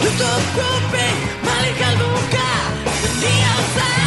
Tudo cumpre, mal e caduca, de outside.